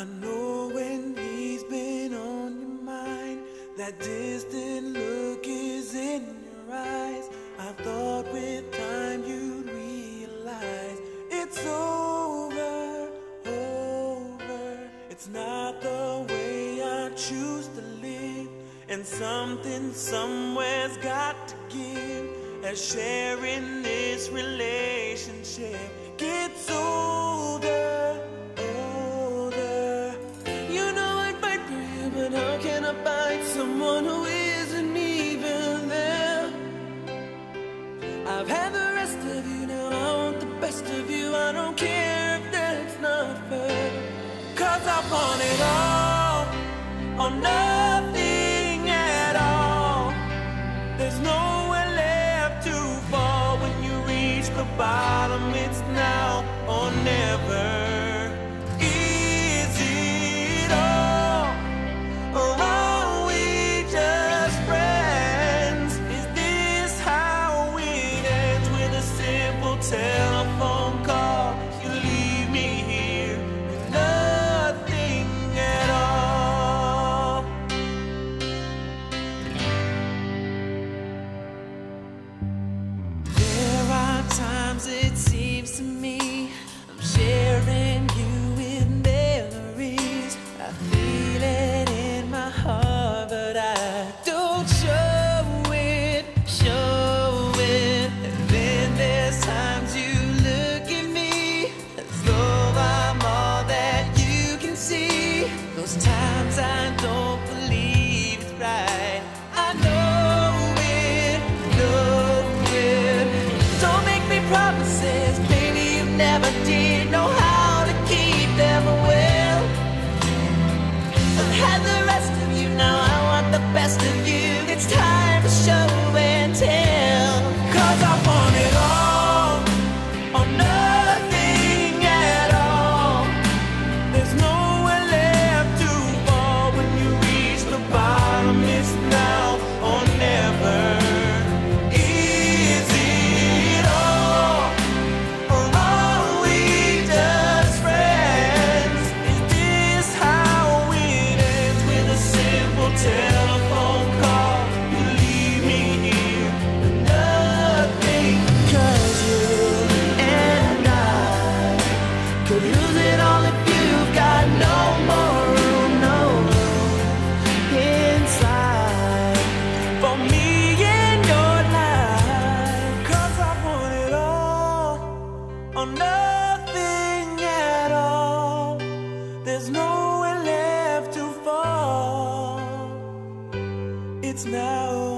I know when he's been on your mind. That distant look is in your eyes. I thought with time you'd realize it's over, over. It's not the way I choose to live. And something somewhere's got to give. As sharing this relationship Someone who isn't even there? I've had the rest of you, now I want the best of you. I don't care if that's not fair. Cause I want it all or nothing at all. There's nowhere left to fall when you reach the bottom. It's now or never. Me I'm sharing you with memories. I feel it in my heart, but I don't show it, show it. And then there's times you look at me as though I'm all that you can see. Those times I never did know now